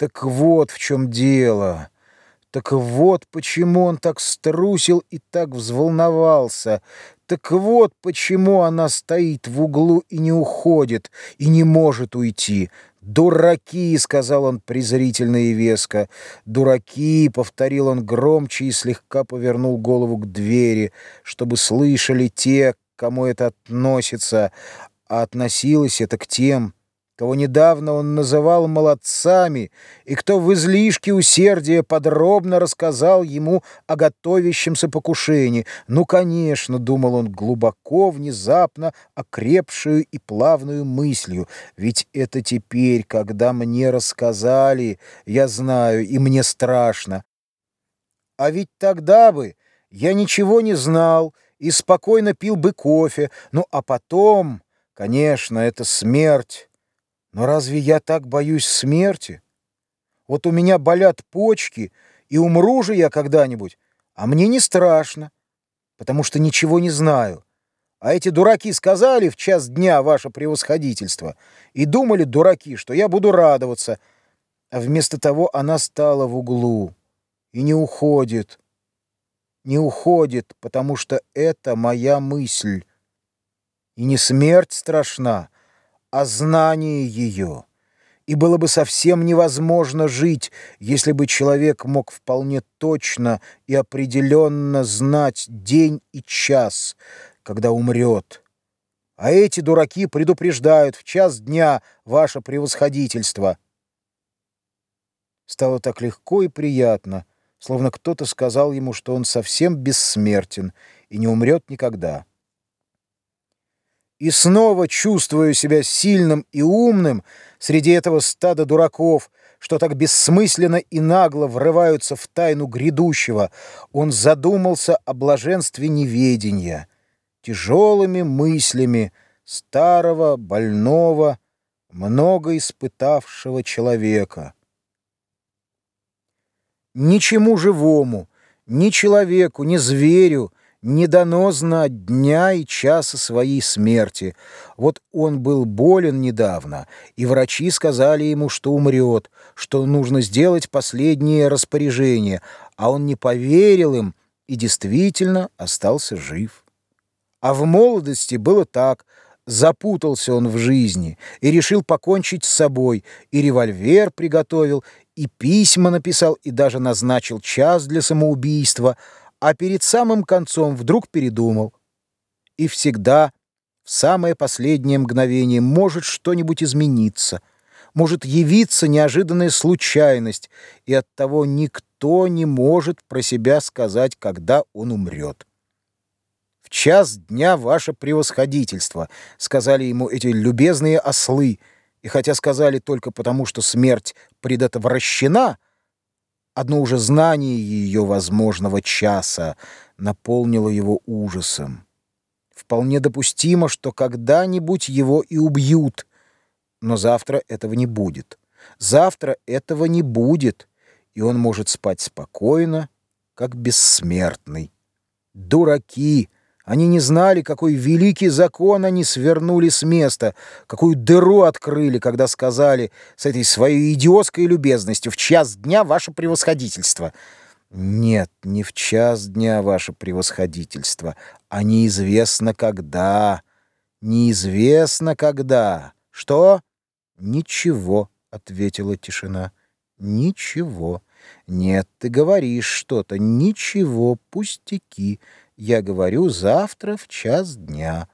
Так вот в чем дело. Так вот почему он так струсил и так взволновался. Так вот почему она стоит в углу и не уходит, и не может уйти. «Дураки!» — сказал он презрительно и веско. «Дураки!» — повторил он громче и слегка повернул голову к двери, чтобы слышали те, кому это относится, а относилось это к тем, кого недавно он называл молодцами, и кто в излишке усердия подробно рассказал ему о готовящемся покушении. Ну, конечно, думал он глубоко, внезапно, окрепшую и плавную мыслью, ведь это теперь, когда мне рассказали, я знаю, и мне страшно. А ведь тогда бы я ничего не знал и спокойно пил бы кофе, ну, а потом, конечно, это смерть. Но разве я так боюсь смерти? Вот у меня болят почки, и умру же я когда-нибудь, а мне не страшно, потому что ничего не знаю. А эти дураки сказали в час дня ваше превосходительство, и думали, дураки, что я буду радоваться, а вместо того она стала в углу и не уходит. Не уходит, потому что это моя мысль. И не смерть страшна, о знании ее. И было бы совсем невозможно жить, если бы человек мог вполне точно и определенно знать день и час, когда умрет. А эти дураки предупреждают в час дня ваше превосходительство. Стало так легко и приятно, словно кто-то сказал ему, что он совсем бессмертен и не умрет никогда. И снова чувствую себя сильным и умным среди этого стада дураков, что так бессмысленно и нагло врываются в тайну грядущего. Он задумался о блаженстве неведения, тяжелыми мыслями старого, больного, много испытавшего человека. Ничему живому, ни человеку, ни зверю не дано знать дня и часа своей смерти. Вот он был болен недавно, и врачи сказали ему, что умрет, что нужно сделать последнее распоряжение, а он не поверил им и действительно остался жив. А в молодости было так. Запутался он в жизни и решил покончить с собой, и револьвер приготовил, и письма написал, и даже назначил час для самоубийства — а перед самым концом вдруг передумал. И всегда, в самое последнее мгновение, может что-нибудь измениться, может явиться неожиданная случайность, и оттого никто не может про себя сказать, когда он умрет. «В час дня ваше превосходительство», — сказали ему эти любезные ослы, и хотя сказали только потому, что смерть предотвращена — Одно уже знание ее возможного часа наполнило его ужасом. Вполне допустимо, что когда-нибудь его и убьют, но завтра этого не будет. Завтра этого не будет, и он может спать спокойно, как бессмертный. Дураки! Они не знали, какой великий закон они свернули с места, какую дыру открыли, когда сказали с этой своей идиотской любезностью «в час дня ваше превосходительство». Нет, не в час дня ваше превосходительство, а неизвестно когда. Неизвестно когда. Что? Ничего, ответила тишина. Ничего. Нет, ты говоришь что-то. Ничего, пустяки. Я говорю, завтра в час дня.